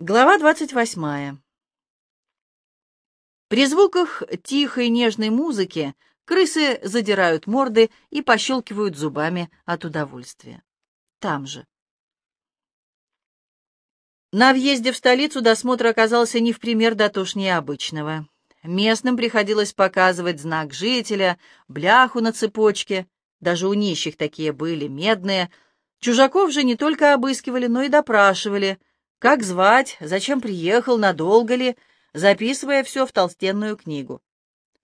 Глава двадцать восьмая. При звуках тихой нежной музыки крысы задирают морды и пощелкивают зубами от удовольствия. Там же. На въезде в столицу досмотр оказался не в пример дотошнее обычного. Местным приходилось показывать знак жителя, бляху на цепочке, даже у нищих такие были, медные. Чужаков же не только обыскивали, но и допрашивали — как звать, зачем приехал, надолго ли, записывая все в толстенную книгу.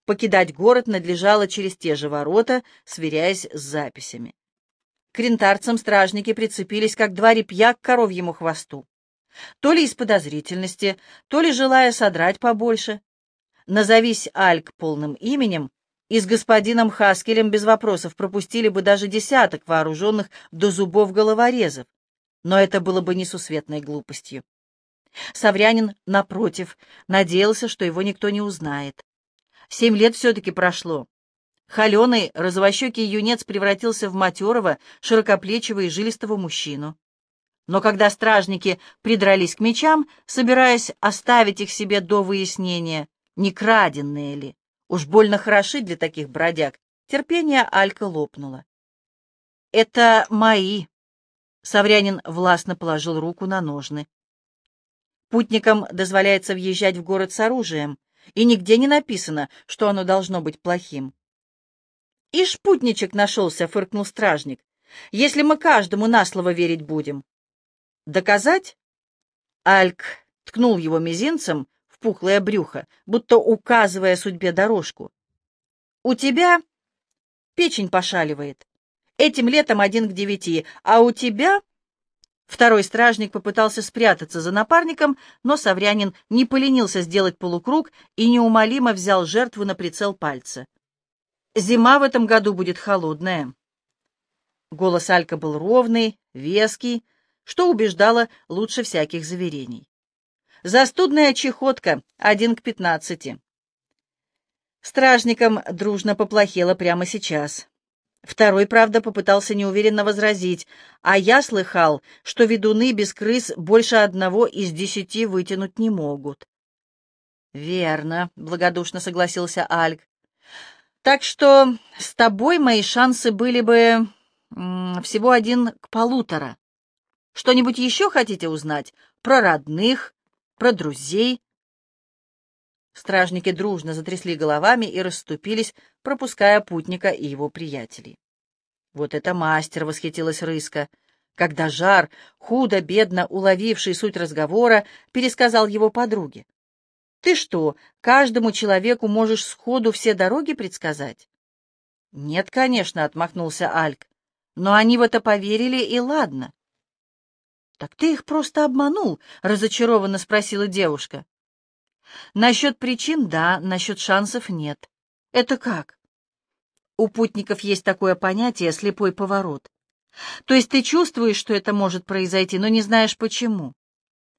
Покидать город надлежало через те же ворота, сверяясь с записями. К рентарцам стражники прицепились, как два репья к коровьему хвосту. То ли из подозрительности, то ли желая содрать побольше. Назовись Альк полным именем, и с господином Хаскелем без вопросов пропустили бы даже десяток вооруженных до зубов головорезов, но это было бы несусветной глупостью. Саврянин, напротив, надеялся, что его никто не узнает. Семь лет все-таки прошло. Холеный, розовощекий юнец превратился в матерого, широкоплечего и жилистого мужчину. Но когда стражники придрались к мечам, собираясь оставить их себе до выяснения, не краденные ли, уж больно хороши для таких бродяг, терпение Алька лопнуло. «Это мои», Саврянин властно положил руку на ножны. Путникам дозволяется въезжать в город с оружием, и нигде не написано, что оно должно быть плохим. «И шпутничек нашелся», — фыркнул стражник, — «если мы каждому на слово верить будем». «Доказать?» Альк ткнул его мизинцем в пухлое брюхо, будто указывая судьбе дорожку. «У тебя печень пошаливает. Этим летом один к девяти, а у тебя...» Второй стражник попытался спрятаться за напарником, но Саврянин не поленился сделать полукруг и неумолимо взял жертву на прицел пальца. «Зима в этом году будет холодная». Голос Алька был ровный, веский, что убеждало лучше всяких заверений. «Застудная чехотка, один к пятнадцати». Стражникам дружно поплохело прямо сейчас. Второй, правда, попытался неуверенно возразить, а я слыхал, что ведуны без крыс больше одного из десяти вытянуть не могут. «Верно», — благодушно согласился Альк. «Так что с тобой мои шансы были бы всего один к полутора. Что-нибудь еще хотите узнать? Про родных, про друзей?» Стражники дружно затрясли головами и расступились, пропуская путника и его приятелей. «Вот это мастер!» — восхитилась Рыска, когда Жар, худо-бедно уловивший суть разговора, пересказал его подруге. «Ты что, каждому человеку можешь сходу все дороги предсказать?» «Нет, конечно», — отмахнулся Альк. «Но они в это поверили, и ладно». «Так ты их просто обманул?» — разочарованно спросила девушка. Насчет причин — да, насчет шансов — нет. Это как? У путников есть такое понятие «слепой поворот». То есть ты чувствуешь, что это может произойти, но не знаешь почему.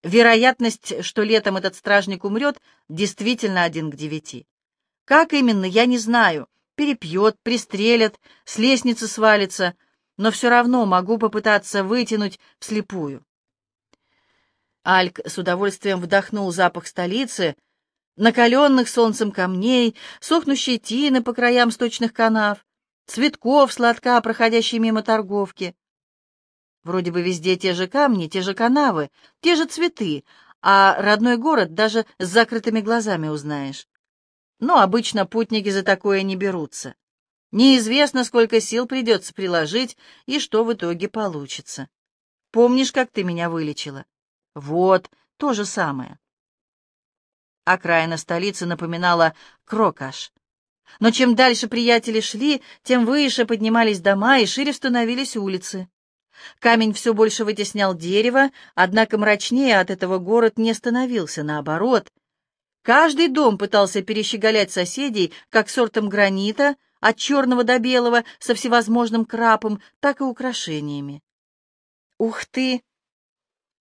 Вероятность, что летом этот стражник умрет, действительно один к девяти. Как именно, я не знаю. Перепьет, пристрелят, с лестницы свалится, но все равно могу попытаться вытянуть вслепую. Альк с удовольствием вдохнул запах столицы, накаленных солнцем камней, сохнущей тины по краям сточных канав, цветков сладка, проходящей мимо торговки. Вроде бы везде те же камни, те же канавы, те же цветы, а родной город даже с закрытыми глазами узнаешь. Но обычно путники за такое не берутся. Неизвестно, сколько сил придется приложить и что в итоге получится. Помнишь, как ты меня вылечила? Вот, то же самое. Окраина столицы напоминала Крокаш. Но чем дальше приятели шли, тем выше поднимались дома и шире становились улицы. Камень все больше вытеснял дерево, однако мрачнее от этого город не становился, наоборот. Каждый дом пытался перещеголять соседей как сортом гранита, от черного до белого, со всевозможным крапом, так и украшениями. «Ух ты!»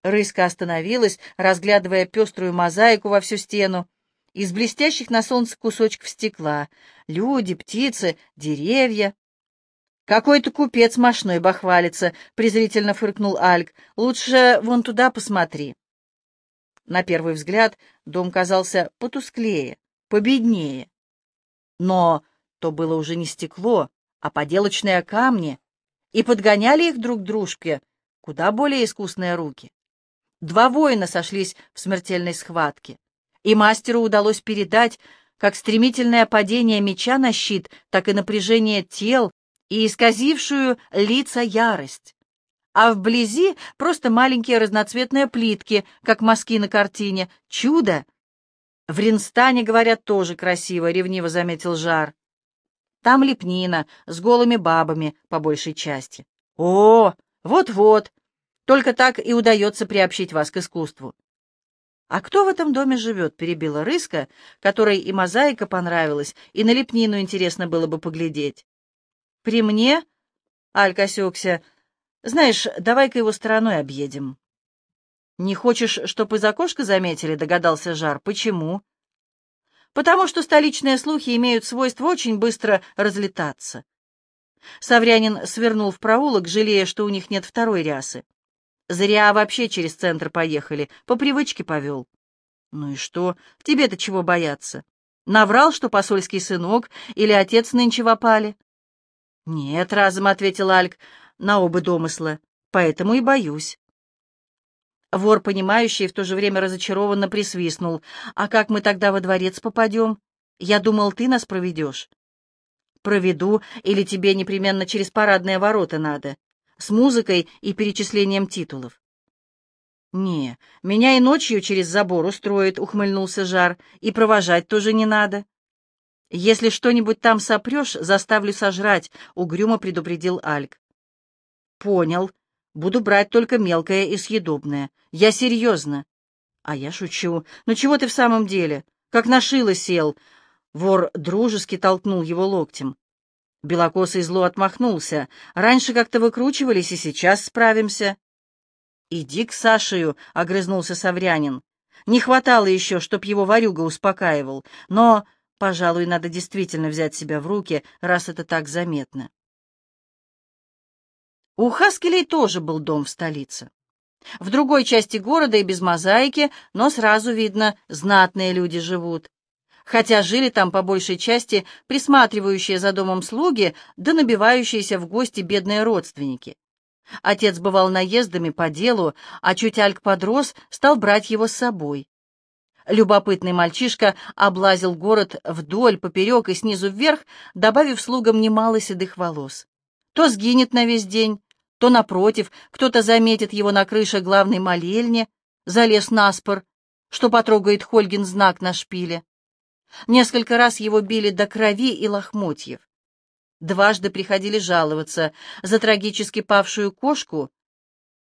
Рыска остановилась, разглядывая пеструю мозаику во всю стену. Из блестящих на солнце кусочков стекла. Люди, птицы, деревья. «Какой-то купец мошной бахвалится», — презрительно фыркнул Альк. «Лучше вон туда посмотри». На первый взгляд дом казался потусклее, победнее. Но то было уже не стекло, а поделочные камни, и подгоняли их друг дружке куда более искусные руки. Два воина сошлись в смертельной схватке, и мастеру удалось передать как стремительное падение меча на щит, так и напряжение тел и исказившую лица ярость. А вблизи просто маленькие разноцветные плитки, как мазки на картине. Чудо! В Ринстане, говорят, тоже красиво, ревниво заметил Жар. Там лепнина, с голыми бабами, по большей части. О, вот-вот, только так и удается приобщить вас к искусству. «А кто в этом доме живет?» — перебила Рыска, которой и мозаика понравилась, и на лепнину интересно было бы поглядеть. «При мне?» — Алька осекся. «Знаешь, давай-ка его стороной объедем». «Не хочешь, чтоб из окошка заметили?» — догадался Жар. «Почему?» потому что столичные слухи имеют свойство очень быстро разлетаться. Саврянин свернул в проулок, жалея, что у них нет второй рясы. Зря вообще через центр поехали, по привычке повел. Ну и что, тебе-то чего бояться? Наврал, что посольский сынок или отец нынче в опале? Нет, разом ответил Альк на оба домысла, поэтому и боюсь. Вор, понимающий, в то же время разочарованно присвистнул. «А как мы тогда во дворец попадем? Я думал, ты нас проведешь». «Проведу, или тебе непременно через парадные ворота надо, с музыкой и перечислением титулов». «Не, меня и ночью через забор устроит», — ухмыльнулся Жар, — «и провожать тоже не надо». «Если что-нибудь там сопрешь, заставлю сожрать», — угрюмо предупредил Альк. «Понял», Буду брать только мелкое и съедобное. Я серьезно. А я шучу. Ну чего ты в самом деле? Как на шило сел. Вор дружески толкнул его локтем. Белокосый зло отмахнулся. Раньше как-то выкручивались, и сейчас справимся. «Иди к Сашею», — огрызнулся Саврянин. Не хватало еще, чтоб его ворюга успокаивал, но, пожалуй, надо действительно взять себя в руки, раз это так заметно. У Хаскелей тоже был дом в столице. В другой части города и без мозаики, но сразу видно, знатные люди живут. Хотя жили там по большей части присматривающие за домом слуги да набивающиеся в гости бедные родственники. Отец бывал наездами по делу, а чуть Альк подрос, стал брать его с собой. Любопытный мальчишка облазил город вдоль, поперек и снизу вверх, добавив слугам немало седых волос. То сгинет на весь день, то, напротив, кто-то заметит его на крыше главной молельни, залез на спор, что потрогает Хольгин знак на шпиле. Несколько раз его били до крови и лохмотьев. Дважды приходили жаловаться за трагически павшую кошку.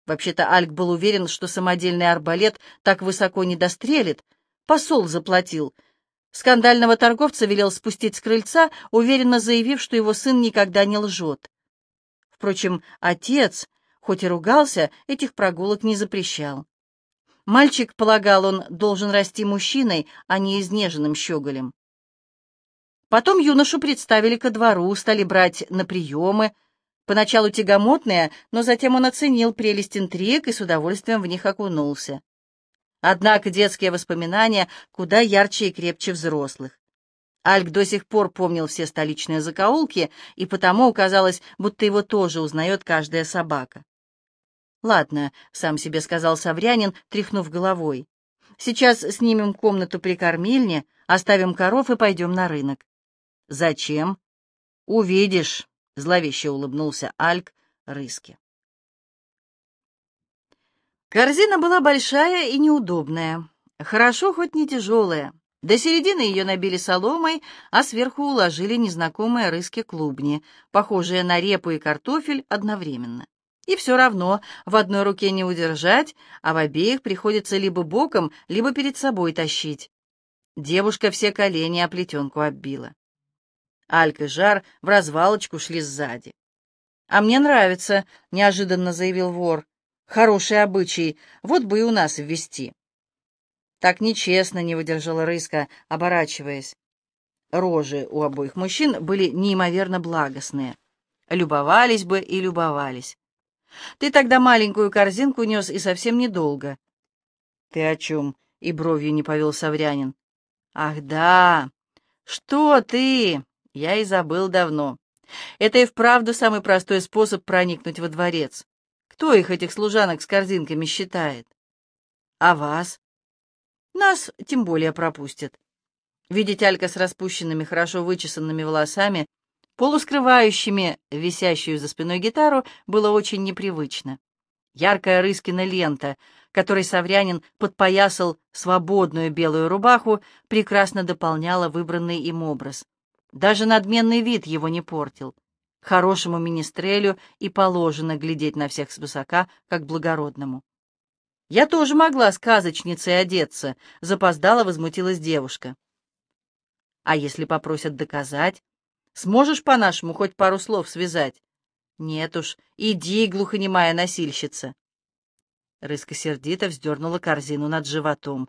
Вообще-то Альк был уверен, что самодельный арбалет так высоко не дострелит. Посол заплатил. Скандального торговца велел спустить с крыльца, уверенно заявив, что его сын никогда не лжет. Впрочем, отец, хоть и ругался, этих прогулок не запрещал. Мальчик, полагал он, должен расти мужчиной, а не изнеженным щеголем. Потом юношу представили ко двору, стали брать на приемы, поначалу тягомотные, но затем он оценил прелесть интриг и с удовольствием в них окунулся. Однако детские воспоминания куда ярче и крепче взрослых. Альк до сих пор помнил все столичные закоулки, и потому казалось, будто его тоже узнает каждая собака. «Ладно», — сам себе сказал Саврянин, тряхнув головой. «Сейчас снимем комнату при кормильне, оставим коров и пойдем на рынок». «Зачем?» «Увидишь», — зловеще улыбнулся Альк Рыске. Корзина была большая и неудобная. Хорошо, хоть не тяжелая. До середины ее набили соломой, а сверху уложили незнакомые рыски клубни, похожие на репу и картофель одновременно. И все равно в одной руке не удержать, а в обеих приходится либо боком, либо перед собой тащить. Девушка все колени о плетенку оббила. Алька и Жар в развалочку шли сзади. «А мне нравится», — неожиданно заявил вор. «Хороший обычай, вот бы и у нас ввести». Так нечестно не выдержала Рыска, оборачиваясь. Рожи у обоих мужчин были неимоверно благостные. Любовались бы и любовались. Ты тогда маленькую корзинку нес и совсем недолго. «Ты о чем?» — и бровью не повел Саврянин. «Ах, да! Что ты? Я и забыл давно. Это и вправду самый простой способ проникнуть во дворец. Кто их, этих служанок с корзинками, считает? А вас? Нас тем более пропустят. Видеть Алька с распущенными, хорошо вычесанными волосами, полускрывающими висящую за спиной гитару, было очень непривычно. Яркая Рыскина лента, которой Саврянин подпоясал свободную белую рубаху, прекрасно дополняла выбранный им образ. Даже надменный вид его не портил. Хорошему министрелю и положено глядеть на всех свысока, как благородному. «Я тоже могла сказочницей одеться», — запоздала возмутилась девушка. «А если попросят доказать? Сможешь по-нашему хоть пару слов связать?» «Нет уж, иди, глухонемая носильщица». Рыска сердито вздернула корзину над животом.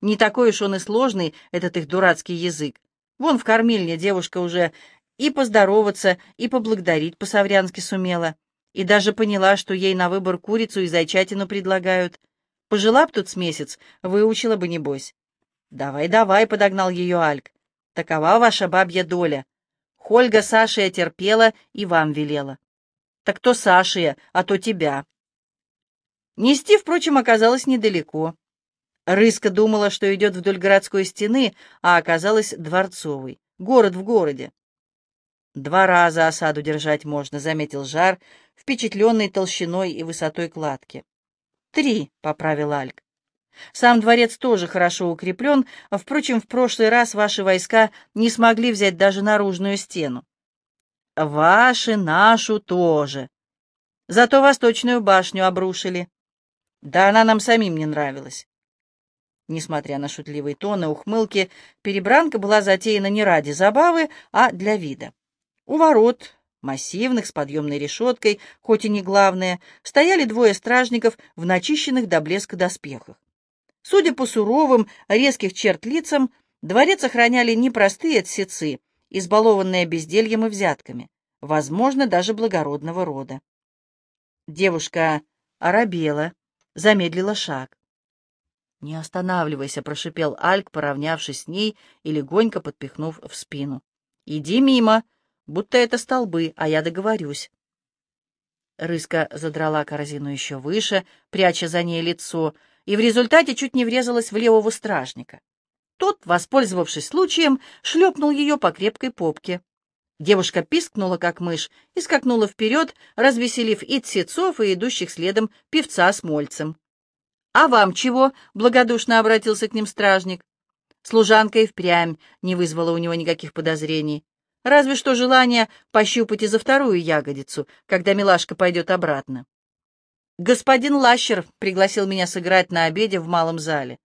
Не такой уж он и сложный, этот их дурацкий язык. Вон в кормильне девушка уже и поздороваться, и поблагодарить по-саврянски сумела, и даже поняла, что ей на выбор курицу и зайчатину предлагают. Пожила б тут с месяц, выучила бы, небось. «Давай, давай», — подогнал ее Альк. «Такова ваша бабья доля. Хольга Сашия терпела и вам велела. Так то Сашия, а то тебя». Нести, впрочем, оказалось недалеко. Рыска думала, что идет вдоль городской стены, а оказалась дворцовой. Город в городе. «Два раза осаду держать можно», — заметил Жар, впечатленный толщиной и высотой кладки. «Три», — поправил Альк. «Сам дворец тоже хорошо укреплен, впрочем, в прошлый раз ваши войска не смогли взять даже наружную стену». «Ваши, нашу тоже. Зато восточную башню обрушили. Да она нам самим не нравилась». Несмотря на шутливый тон и ухмылки, перебранка была затеяна не ради забавы, а для вида. У ворот, массивных, с подъемной решеткой, хоть и не главные, стояли двое стражников в начищенных до блеска доспехах. Судя по суровым, резких черт лицам, дворец охраняли не простые отсецы, избалованные бездельем и взятками, возможно, даже благородного рода. Девушка оробела, замедлила шаг. «Не останавливайся», — прошипел Альк, поравнявшись с ней и легонько подпихнув в спину. «Иди мимо, будто это столбы, а я договорюсь». Рыска задрала корзину еще выше, пряча за ней лицо, и в результате чуть не врезалась в левого стражника. Тот, воспользовавшись случаем, шлепнул ее по крепкой попке. Девушка пискнула, как мышь, и скакнула вперед, развеселив и тсецов, и идущих следом певца с мольцем. «А вам чего?» — благодушно обратился к ним стражник. Служанка и впрямь не вызвала у него никаких подозрений. Разве что желание пощупать и за вторую ягодицу, когда милашка пойдет обратно. «Господин Лащер пригласил меня сыграть на обеде в малом зале».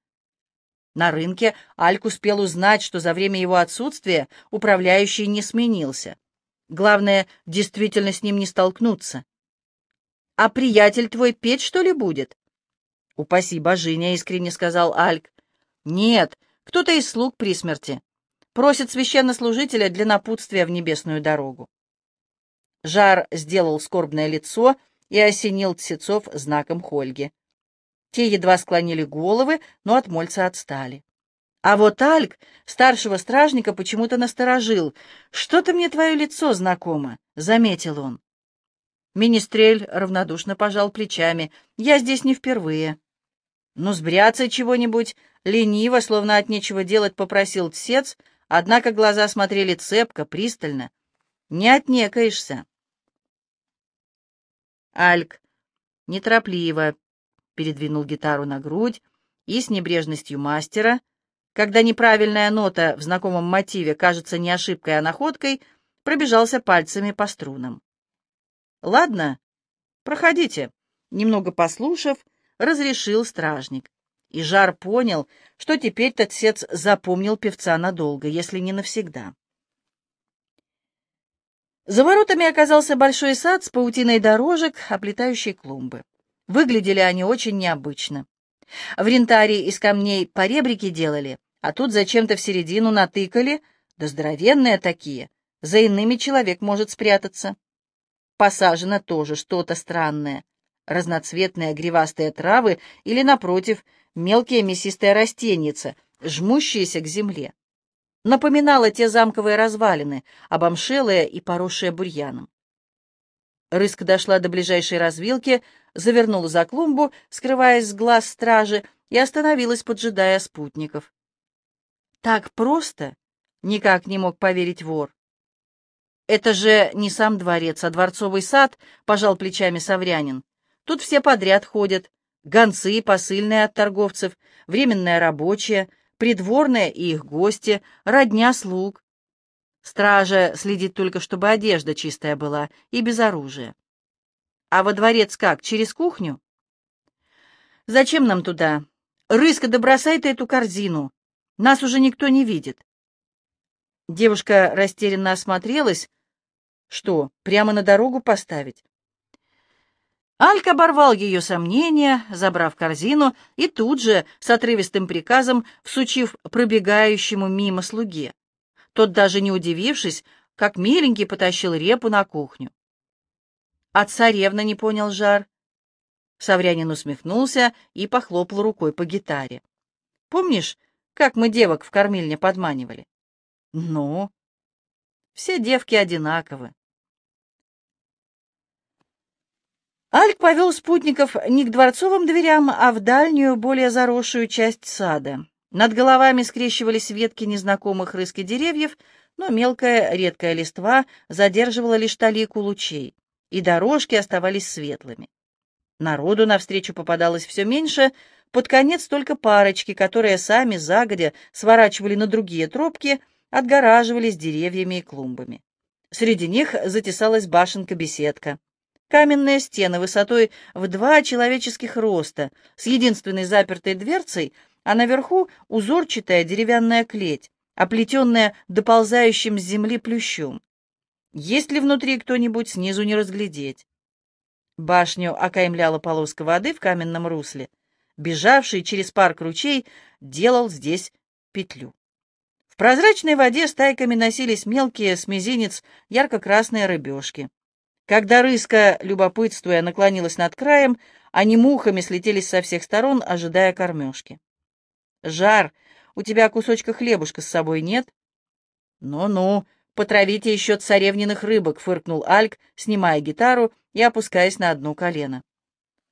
На рынке Альк успел узнать, что за время его отсутствия управляющий не сменился. Главное, действительно с ним не столкнуться. «А приятель твой петь, что ли, будет?» «Упаси божиня», — искренне сказал Альк. «Нет, кто-то из слуг при смерти. Просит священнослужителя для напутствия в небесную дорогу». Жар сделал скорбное лицо и осенил Тсецов знаком Хольги. Те едва склонили головы, но от Мольца отстали. А вот Альк, старшего стражника, почему-то насторожил. «Что-то мне твое лицо знакомо», — заметил он. Министрель равнодушно пожал плечами. «Я здесь не впервые». «Ну, сбряться чего-нибудь!» Лениво, словно от нечего делать, попросил Тсец, однако глаза смотрели цепко, пристально. «Не отнекаешься!» Альк неторопливо передвинул гитару на грудь и с небрежностью мастера, когда неправильная нота в знакомом мотиве кажется не ошибкой, а находкой, пробежался пальцами по струнам. «Ладно, проходите», — немного послушав, разрешил стражник. И Жар понял, что теперь Татсец запомнил певца надолго, если не навсегда. За воротами оказался большой сад с паутиной дорожек, оплетающей клумбы. Выглядели они очень необычно. В рентаре из камней поребрики делали, а тут зачем-то в середину натыкали, да здоровенные такие, за иными человек может спрятаться. Посажено тоже что-то странное разноцветные гривастые травы или, напротив, мелкие мясистые растеница, жмущиеся к земле. Напоминала те замковые развалины, обомшелые и поросшие бурьяном. Рыска дошла до ближайшей развилки, завернула за клумбу, скрываясь с глаз стражи, и остановилась, поджидая спутников. Так просто никак не мог поверить вор. «Это же не сам дворец, а дворцовый сад», — пожал плечами Саврянин. «Тут все подряд ходят. Гонцы, посыльные от торговцев, временные рабочие, придворные и их гости, родня слуг. Стража следит только, чтобы одежда чистая была и без оружия. А во дворец как, через кухню? Зачем нам туда? Рыска, да бросай ты эту корзину. Нас уже никто не видит. Девушка растерянно осмотрелась, что, прямо на дорогу поставить? Альк оборвал ее сомнения, забрав корзину, и тут же, с отрывистым приказом, всучив пробегающему мимо слуге. Тот, даже не удивившись, как миленький потащил репу на кухню. А царевна не понял жар. Саврянин усмехнулся и похлопал рукой по гитаре. «Помнишь, как мы девок в кормильне подманивали?» «Ну?» «Все девки одинаковы. Альк повел спутников не к дворцовым дверям, а в дальнюю, более заросшую часть сада. Над головами скрещивались ветки незнакомых рыски деревьев, но мелкая редкая листва задерживала лишь талику лучей, и дорожки оставались светлыми. Народу навстречу попадалось все меньше, под конец только парочки, которые сами загодя сворачивали на другие тропки, отгораживались деревьями и клумбами. Среди них затесалась башенка-беседка. Каменные стены высотой в два человеческих роста, с единственной запертой дверцей, а наверху узорчатая деревянная клеть, оплетенная доползающим с земли плющом. Есть ли внутри кто-нибудь, снизу не разглядеть. Башню окаймляла полоска воды в каменном русле. Бежавший через парк ручей делал здесь петлю. В прозрачной воде стайками носились мелкие с мизинец ярко-красные рыбешки. Когда рыска, любопытствуя, наклонилась над краем, они мухами слетелись со всех сторон, ожидая кормежки. «Жар, у тебя кусочка хлебушка с собой нет?» «Ну-ну, потравите еще царевниных рыбок», — фыркнул Альк, снимая гитару и опускаясь на одно колено.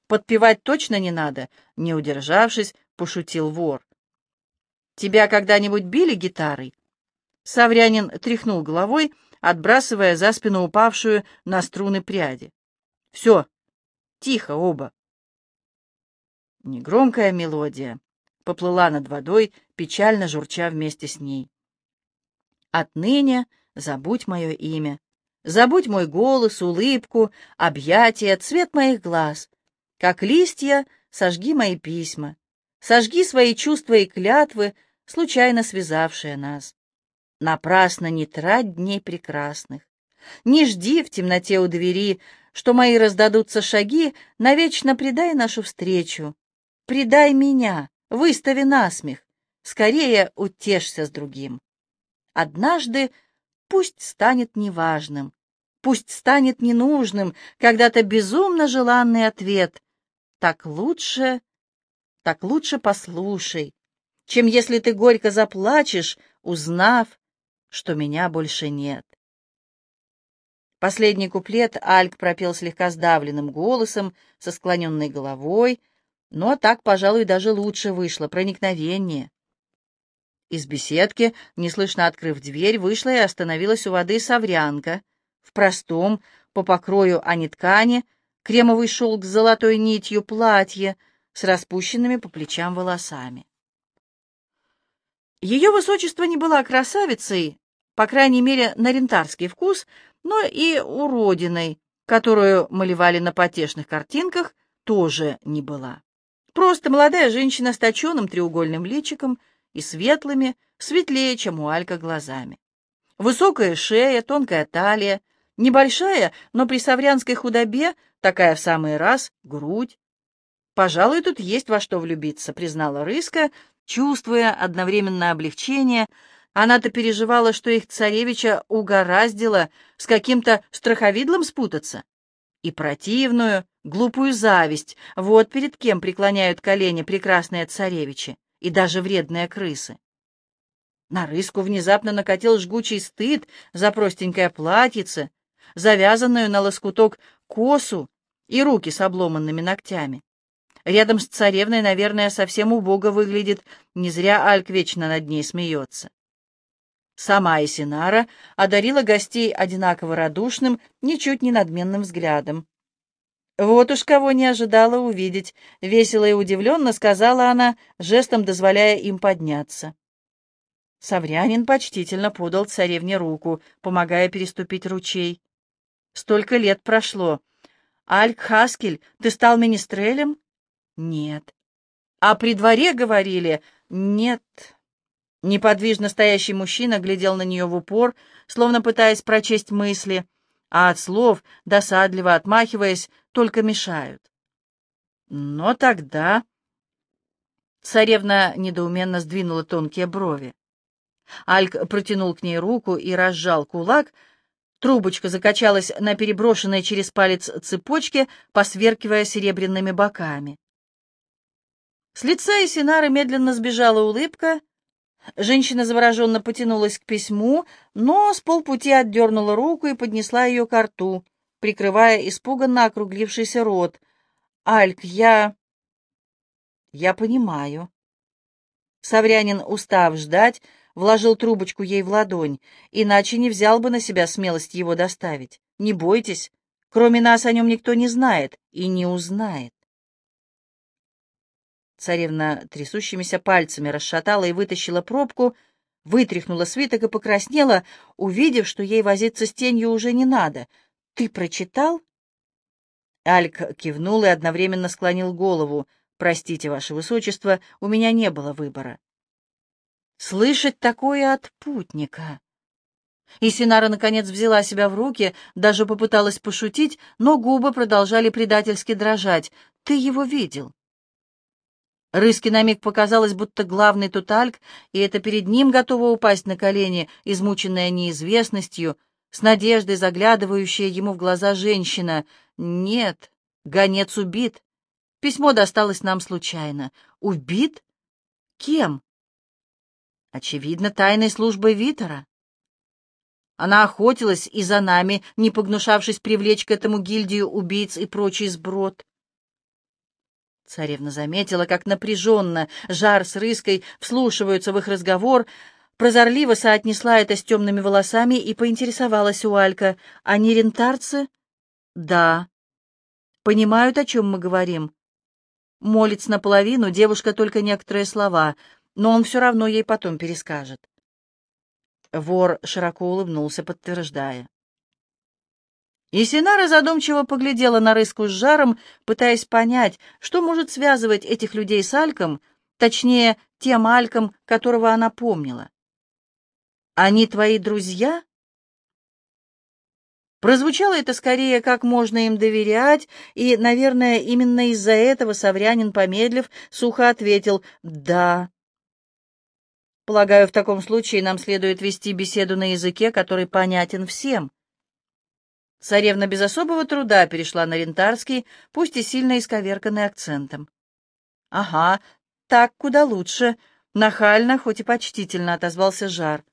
«Подпевать точно не надо», — не удержавшись, пошутил вор. «Тебя когда-нибудь били гитарой?» Саврянин тряхнул головой, — отбрасывая за спину упавшую на струны пряди. «Все, тихо оба!» Негромкая мелодия поплыла над водой, печально журча вместе с ней. «Отныне забудь мое имя, забудь мой голос, улыбку, объятия, цвет моих глаз. Как листья, сожги мои письма, сожги свои чувства и клятвы, случайно связавшие нас. Напрасно не трать дней прекрасных. Не жди в темноте у двери, что мои раздадутся шаги, навечно предай нашу встречу. Предай меня, выстави насмех, скорее утешься с другим. Однажды пусть станет неважным, пусть станет ненужным когда-то безумно желанный ответ. Так лучше, так лучше послушай, чем если ты горько заплачешь, узнав, что меня больше нет. Последний куплет Альк пропел слегка сдавленным голосом, со склоненной головой, но так, пожалуй, даже лучше вышло, проникновение. Из беседки, неслышно открыв дверь, вышла и остановилась у воды саврянка, в простом, по покрою, а не ткани, кремовый шелк с золотой нитью платье, с распущенными по плечам волосами. Ее высочество не была красавицей, по крайней мере, на рентарский вкус, но и уродиной, которую малевали на потешных картинках, тоже не была. Просто молодая женщина с точенным треугольным личиком и светлыми, светлее, чем у Алька, глазами. Высокая шея, тонкая талия, небольшая, но при саврянской худобе такая в самый раз грудь. «Пожалуй, тут есть во что влюбиться», — признала Рыска, Чувствуя одновременно облегчение, она-то переживала, что их царевича угораздило с каким-то страховидлом спутаться, и противную, глупую зависть. Вот перед кем преклоняют колени прекрасные царевичи и даже вредные крысы. На рыску внезапно накатил жгучий стыд за простенькое платьице, завязанную на лоскуток косу и руки с обломанными ногтями. Рядом с царевной, наверное, совсем убого выглядит, не зря Альк вечно над ней смеется. Сама Исинара одарила гостей одинаково радушным, ничуть не надменным взглядом. «Вот уж кого не ожидала увидеть», — весело и удивленно сказала она, жестом дозволяя им подняться. Саврянин почтительно подал царевне руку, помогая переступить ручей. «Столько лет прошло. Альк Хаскель, ты стал министрелем?» «Нет». «А при дворе говорили?» «Нет». Неподвижно стоящий мужчина глядел на нее в упор, словно пытаясь прочесть мысли, а от слов, досадливо отмахиваясь, только мешают. Но тогда... Царевна недоуменно сдвинула тонкие брови. Альк протянул к ней руку и разжал кулак. Трубочка закачалась на переброшенной через палец цепочке, посверкивая серебряными боками. С лица Исинары медленно сбежала улыбка, Женщина завороженно потянулась к письму, но с полпути отдернула руку и поднесла ее к рту, прикрывая испуганно округлившийся рот. «Альк, я...» «Я понимаю». Саврянин, устав ждать, вложил трубочку ей в ладонь, иначе не взял бы на себя смелость его доставить. «Не бойтесь, кроме нас о нем никто не знает и не узнает». Царевна трясущимися пальцами расшатала и вытащила пробку, вытряхнула свиток и покраснела, увидев, что ей возиться с тенью уже не надо. «Ты прочитал?» Альк кивнул и одновременно склонил голову. «Простите, ваше высочество, у меня не было выбора». «Слышать такое от путника!» И Синара, наконец, взяла себя в руки, даже попыталась пошутить, но губы продолжали предательски дрожать. «Ты его видел?» Рыске на миг показалось, будто главный тут Альк, и это перед ним готова упасть на колени, измученная неизвестностью, с надеждой заглядывающая ему в глаза женщина. Нет, гонец убит. Письмо досталось нам случайно. Убит? Кем? Очевидно, тайной службой Витера. Она охотилась и за нами, не погнушавшись привлечь к этому гильдию убийц и прочий сброд. Царевна заметила, как напряженно жар с рыской вслушиваются в их разговор, прозорливо соотнесла это с темными волосами и поинтересовалась у Алька. «Они рентарцы?» «Да». «Понимают, о чем мы говорим?» Молится наполовину, девушка только некоторые слова, но он все равно ей потом перескажет. Вор широко улыбнулся, подтверждая. И Синара задумчиво поглядела на рыску с жаром, пытаясь понять, что может связывать этих людей с Альком, точнее, тем Альком, которого она помнила. «Они твои друзья?» Прозвучало это скорее, как можно им доверять, и, наверное, именно из-за этого Саврянин, помедлив, сухо ответил «да». Полагаю, в таком случае нам следует вести беседу на языке, который понятен всем. Царевна без особого труда перешла на рентарский, пусть и сильно исковерканный акцентом. «Ага, так куда лучше», — нахально, хоть и почтительно отозвался Жар.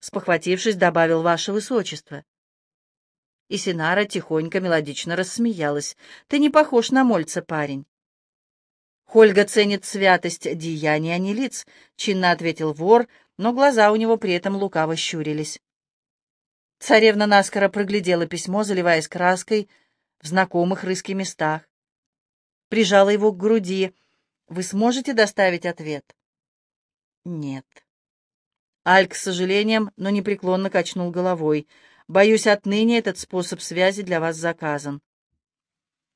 Спохватившись, добавил «Ваше Высочество». И Синара тихонько, мелодично рассмеялась. «Ты не похож на мольца, парень». «Хольга ценит святость деяний, а не лиц», — чинно ответил вор, но глаза у него при этом лукаво щурились. Царевна наскоро проглядела письмо, заливаясь краской в знакомых рыских местах. Прижала его к груди. «Вы сможете доставить ответ?» «Нет». Альк с сожалением, но непреклонно качнул головой. «Боюсь, отныне этот способ связи для вас заказан».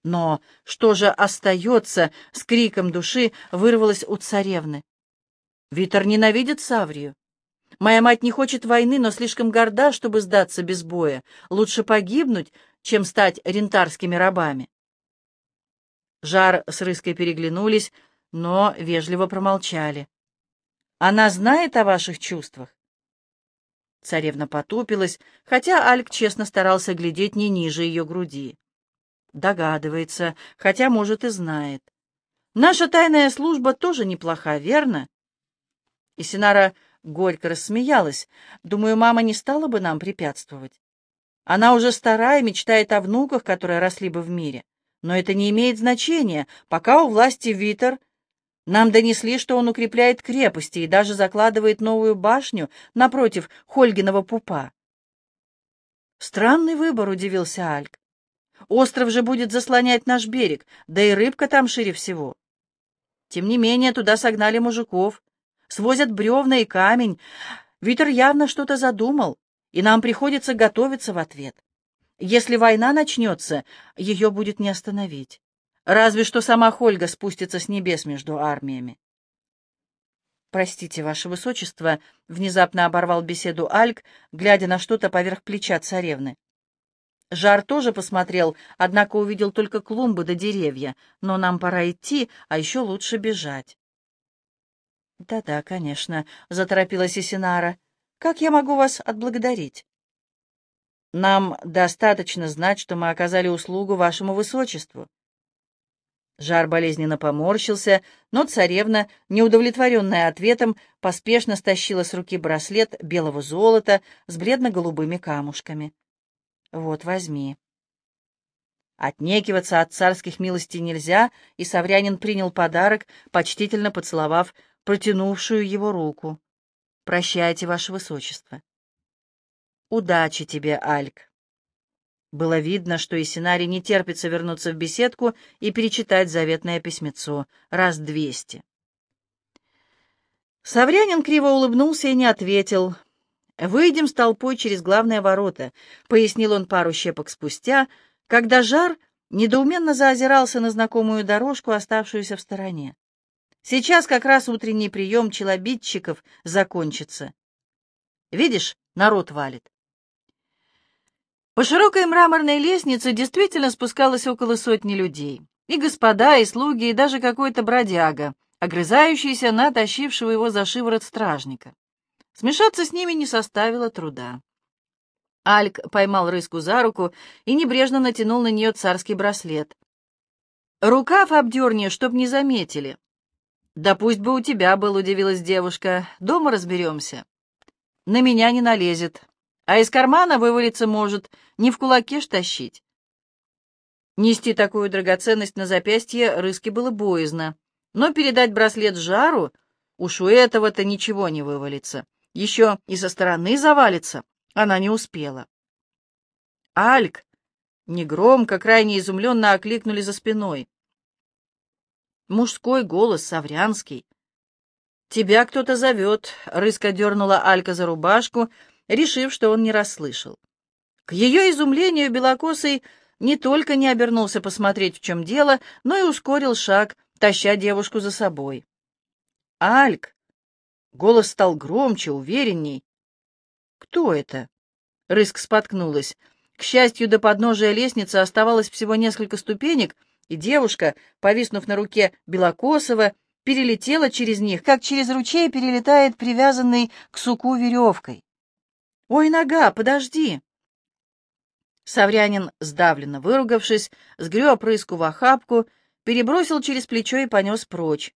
«Но что же остается?» — с криком души вырвалось у царевны. «Витер ненавидит Саврию. Моя мать не хочет войны, но слишком горда, чтобы сдаться без боя. Лучше погибнуть, чем стать рентарскими рабами. Жар с Рыской переглянулись, но вежливо промолчали. Она знает о ваших чувствах? Царевна потупилась, хотя Альк честно старался глядеть не ниже ее груди. Догадывается, хотя, может, и знает. Наша тайная служба тоже неплоха, верно? И Синара горько рассмеялась. Думаю, мама не стала бы нам препятствовать. Она уже старая, мечтает о внуках, которые росли бы в мире. Но это не имеет значения, пока у власти Витер нам донесли, что он укрепляет крепости и даже закладывает новую башню напротив Хольгиного пупа. Странный выбор, удивился Альк. Остров же будет заслонять наш берег, да и рыбка там шире всего. Тем не менее, туда согнали мужиков, свозят бревна и камень. Витер явно что-то задумал, и нам приходится готовиться в ответ. Если война начнется, ее будет не остановить. Разве что сама Хольга спустится с небес между армиями. «Простите, ваше высочество», — внезапно оборвал беседу Альк, глядя на что-то поверх плеча царевны. Жар тоже посмотрел, однако увидел только клумбы да деревья. Но нам пора идти, а еще лучше бежать. «Да-да, конечно», — заторопилась Исинара. «Как я могу вас отблагодарить?» «Нам достаточно знать, что мы оказали услугу вашему высочеству». Жар болезненно поморщился, но царевна, неудовлетворенная ответом, поспешно стащила с руки браслет белого золота с бледно-голубыми камушками. Вот, возьми. Отнекиваться от царских милостей нельзя, и Саврянин принял подарок, почтительно поцеловав протянувшую его руку. «Прощайте, ваше высочество». «Удачи тебе, Альк». Было видно, что и Синари не терпится вернуться в беседку и перечитать заветное письмецо раз двести. Саврянин криво улыбнулся и не ответил — «Выйдем с толпой через главные ворота», — пояснил он пару щепок спустя, когда жар недоуменно заозирался на знакомую дорожку, оставшуюся в стороне. «Сейчас как раз утренний прием челобитчиков закончится. Видишь, народ валит». По широкой мраморной лестнице действительно спускалось около сотни людей. И господа, и слуги, и даже какой-то бродяга, огрызающийся на тащившего его за шиворот стражника. Смешаться с ними не составило труда. Альк поймал рыску за руку и небрежно натянул на нее царский браслет. «Рукав обдерни, чтоб не заметили». «Да пусть бы у тебя был», — удивилась девушка. «Дома разберемся». «На меня не налезет, а из кармана вывалиться может, не в кулаке ж тащить». Нести такую драгоценность на запястье рыске было боязно, но передать браслет жару уж у этого-то ничего не вывалится еще и со стороны завалится. Она не успела. «Альк!» — негромко, крайне изумленно окликнули за спиной. Мужской голос, саврянский. «Тебя кто-то зовет», — рыска дернула Алька за рубашку, решив, что он не расслышал. К ее изумлению Белокосый не только не обернулся посмотреть, в чем дело, но и ускорил шаг, таща девушку за собой. «Альк!» Голос стал громче, уверенней. «Кто это?» Рыск споткнулась. К счастью, до подножия лестницы оставалось всего несколько ступенек, и девушка, повиснув на руке Белокосова, перелетела через них, как через ручей перелетает привязанный к суку веревкой. «Ой, нога, подожди!» Саврянин, сдавленно выругавшись, сгреб рыску в охапку, перебросил через плечо и понес прочь.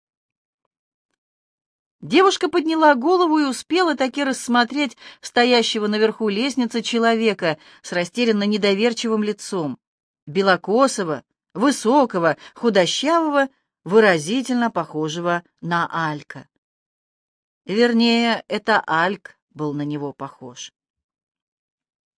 Девушка подняла голову и успела таки рассмотреть стоящего наверху лестницы человека с растерянно недоверчивым лицом. Белокосого, высокого, худощавого, выразительно похожего на Алька. Вернее, это Альк был на него похож.